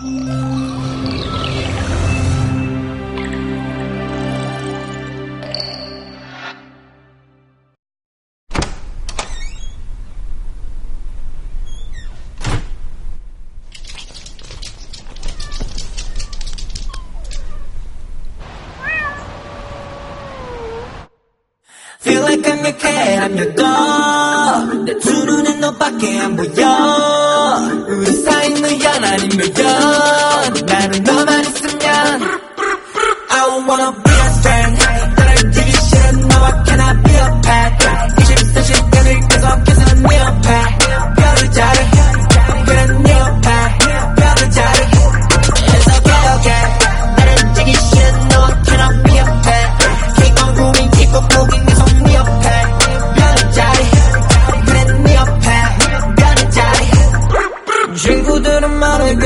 Feel like 강력해 I'm your god 내두 눈엔 너밖에 안 보여 우리 사이는 연 아니면 연 나는 너만 있으면 I wanna be a friend 떨어지기 싫은 너와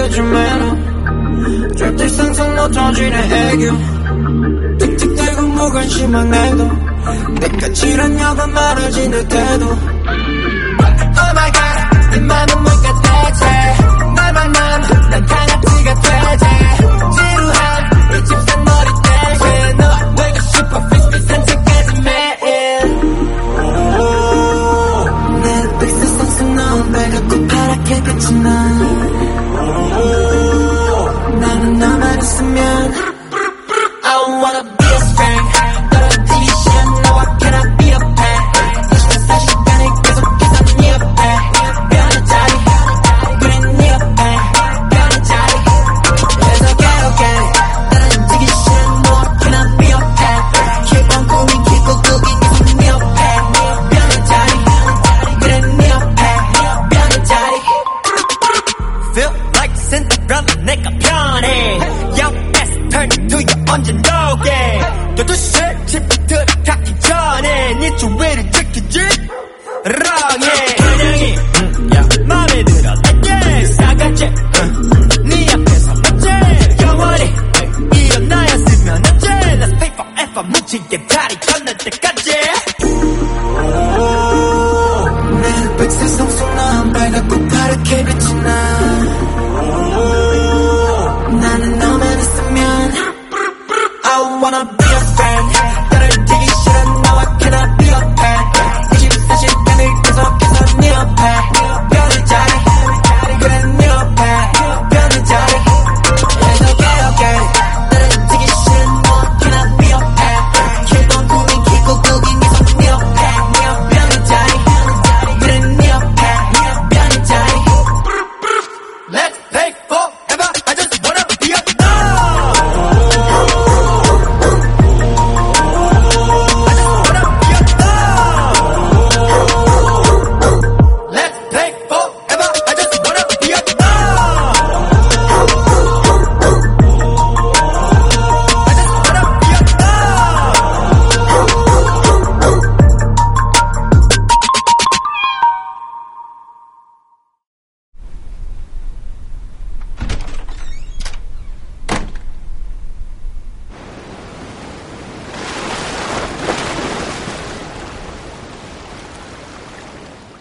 말해주면 절대 상상 못하지네 애교. 틱틱대고 무관심한 애도. 내가 지렸냐고 말하지 내 태도. Oh my god 네 맘은 뭘까 대체? 날 만나면 난 강아지가 되지. 지루한 이 집산 머리 대신 너와 내가 슈퍼 피스피 산책까지 매일. 넷플릭스 상승 넌 내가 꼭 파랗게 빛이 나 to the 언